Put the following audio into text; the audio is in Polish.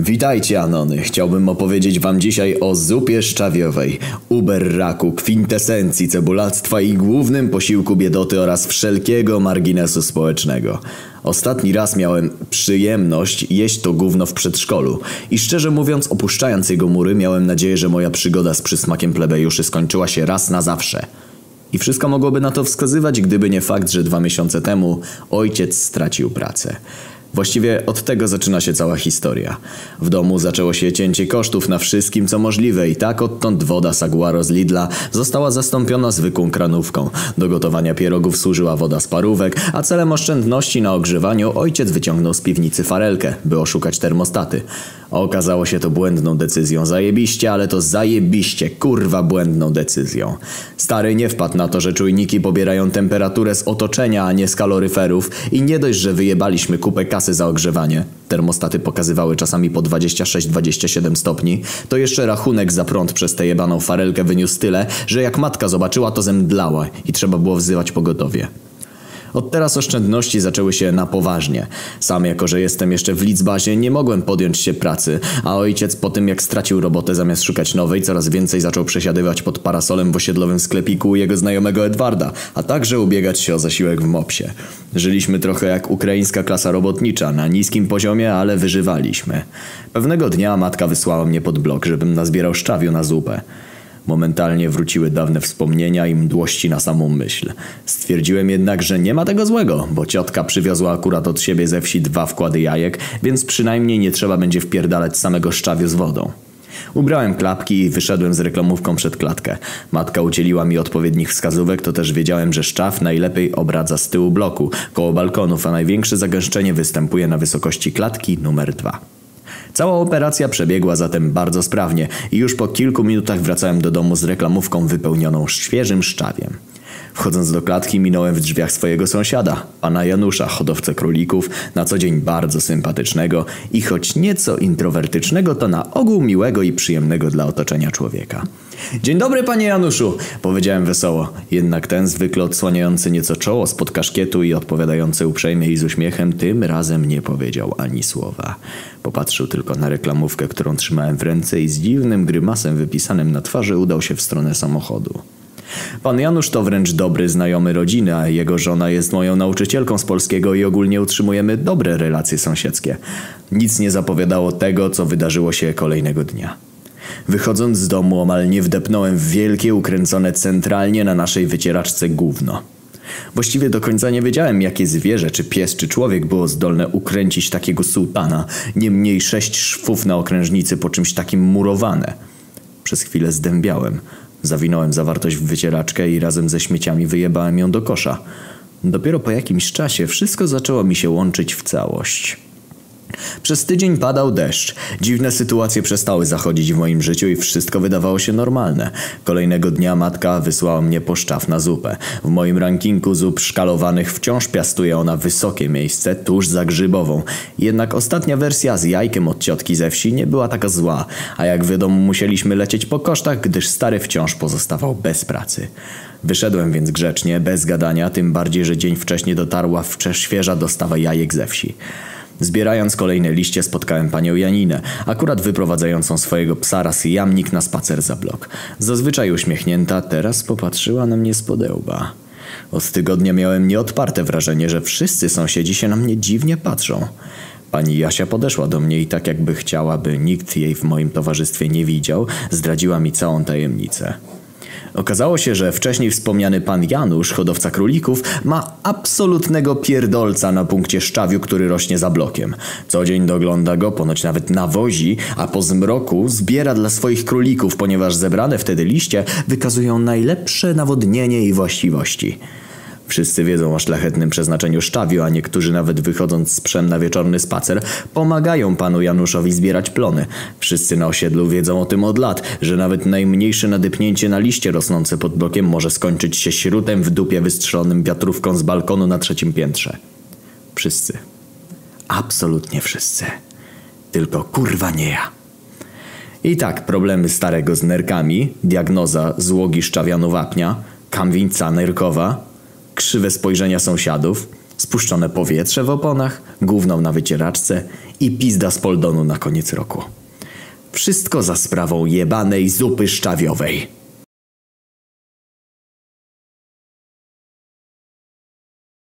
Witajcie Anony. Chciałbym opowiedzieć wam dzisiaj o zupie szczawiowej, uberraku, kwintesencji cebulactwa i głównym posiłku biedoty oraz wszelkiego marginesu społecznego. Ostatni raz miałem przyjemność jeść to gówno w przedszkolu i szczerze mówiąc opuszczając jego mury miałem nadzieję, że moja przygoda z przysmakiem plebejuszy skończyła się raz na zawsze. I wszystko mogłoby na to wskazywać, gdyby nie fakt, że dwa miesiące temu ojciec stracił pracę. Właściwie od tego zaczyna się cała historia. W domu zaczęło się cięcie kosztów na wszystkim co możliwe i tak odtąd woda Saguaro z Lidla została zastąpiona zwykłą kranówką. Do gotowania pierogów służyła woda z parówek, a celem oszczędności na ogrzewaniu ojciec wyciągnął z piwnicy farelkę, by oszukać termostaty. Okazało się to błędną decyzją. Zajebiście, ale to zajebiście, kurwa błędną decyzją. Stary nie wpadł na to, że czujniki pobierają temperaturę z otoczenia, a nie z kaloryferów i nie dość, że wyjebaliśmy kupę kasy za ogrzewanie. Termostaty pokazywały czasami po 26-27 stopni, to jeszcze rachunek za prąd przez tę jebaną farelkę wyniósł tyle, że jak matka zobaczyła to zemdlała i trzeba było wzywać pogotowie. Od teraz oszczędności zaczęły się na poważnie. Sam jako, że jestem jeszcze w Lidzbazie, nie mogłem podjąć się pracy, a ojciec po tym jak stracił robotę zamiast szukać nowej, coraz więcej zaczął przesiadywać pod parasolem w osiedlowym sklepiku jego znajomego Edwarda, a także ubiegać się o zasiłek w Mopsie. Żyliśmy trochę jak ukraińska klasa robotnicza, na niskim poziomie, ale wyżywaliśmy. Pewnego dnia matka wysłała mnie pod blok, żebym nazbierał szczawiu na zupę. Momentalnie wróciły dawne wspomnienia i mdłości na samą myśl. Stwierdziłem jednak, że nie ma tego złego, bo ciotka przywiozła akurat od siebie ze wsi dwa wkłady jajek, więc przynajmniej nie trzeba będzie wpierdalać samego szczawiu z wodą. Ubrałem klapki i wyszedłem z reklamówką przed klatkę. Matka udzieliła mi odpowiednich wskazówek, to też wiedziałem, że szczaw najlepiej obradza z tyłu bloku, koło balkonów, a największe zagęszczenie występuje na wysokości klatki numer dwa. Cała operacja przebiegła zatem bardzo sprawnie i już po kilku minutach wracałem do domu z reklamówką wypełnioną świeżym szczawiem. Wchodząc do klatki minąłem w drzwiach swojego sąsiada, pana Janusza, hodowcę królików, na co dzień bardzo sympatycznego i choć nieco introwertycznego, to na ogół miłego i przyjemnego dla otoczenia człowieka. Dzień dobry panie Januszu, powiedziałem wesoło, jednak ten zwykle odsłaniający nieco czoło spod kaszkietu i odpowiadający uprzejmie i z uśmiechem tym razem nie powiedział ani słowa. Popatrzył tylko na reklamówkę, którą trzymałem w ręce i z dziwnym grymasem wypisanym na twarzy udał się w stronę samochodu. Pan Janusz to wręcz dobry znajomy rodziny, a jego żona jest moją nauczycielką z polskiego i ogólnie utrzymujemy dobre relacje sąsiedzkie. Nic nie zapowiadało tego, co wydarzyło się kolejnego dnia. Wychodząc z domu omal nie wdepnąłem w wielkie, ukręcone centralnie na naszej wycieraczce gówno. Właściwie do końca nie wiedziałem, jakie zwierzę, czy pies, czy człowiek było zdolne ukręcić takiego sułtana, niemniej sześć szwów na okrężnicy po czymś takim murowane. Przez chwilę zdębiałem. Zawinąłem zawartość w wycieraczkę i razem ze śmieciami wyjebałem ją do kosza. Dopiero po jakimś czasie wszystko zaczęło mi się łączyć w całość. Przez tydzień padał deszcz. Dziwne sytuacje przestały zachodzić w moim życiu i wszystko wydawało się normalne. Kolejnego dnia matka wysłała mnie po szczaw na zupę. W moim rankingu zup szkalowanych wciąż piastuje ona wysokie miejsce, tuż za grzybową. Jednak ostatnia wersja z jajkiem od ciotki ze wsi nie była taka zła, a jak wiadomo musieliśmy lecieć po kosztach, gdyż stary wciąż pozostawał bez pracy. Wyszedłem więc grzecznie, bez gadania, tym bardziej, że dzień wcześniej dotarła wczesz świeża dostawa jajek ze wsi. Zbierając kolejne liście spotkałem panią Janinę, akurat wyprowadzającą swojego psa raz jamnik na spacer za blok. Zazwyczaj uśmiechnięta, teraz popatrzyła na mnie z podełba. Od tygodnia miałem nieodparte wrażenie, że wszyscy sąsiedzi się na mnie dziwnie patrzą. Pani Jasia podeszła do mnie i tak jakby chciała, by nikt jej w moim towarzystwie nie widział, zdradziła mi całą tajemnicę. Okazało się, że wcześniej wspomniany pan Janusz, hodowca królików, ma absolutnego pierdolca na punkcie szczawiu, który rośnie za blokiem. Co dzień dogląda go, ponoć nawet nawozi, a po zmroku zbiera dla swoich królików, ponieważ zebrane wtedy liście wykazują najlepsze nawodnienie i właściwości. Wszyscy wiedzą o szlachetnym przeznaczeniu szczawiu, a niektórzy nawet wychodząc z przem na wieczorny spacer pomagają panu Januszowi zbierać plony. Wszyscy na osiedlu wiedzą o tym od lat, że nawet najmniejsze nadypnięcie na liście rosnące pod blokiem może skończyć się śrutem w dupie wystrzelonym wiatrówką z balkonu na trzecim piętrze. Wszyscy. Absolutnie wszyscy. Tylko kurwa nie ja. I tak problemy starego z nerkami, diagnoza złogi szczawianu wapnia, kamwińca nerkowa, krzywe spojrzenia sąsiadów, spuszczone powietrze w oponach, gówno na wycieraczce i pizda z poldonu na koniec roku. Wszystko za sprawą jebanej zupy szczawiowej.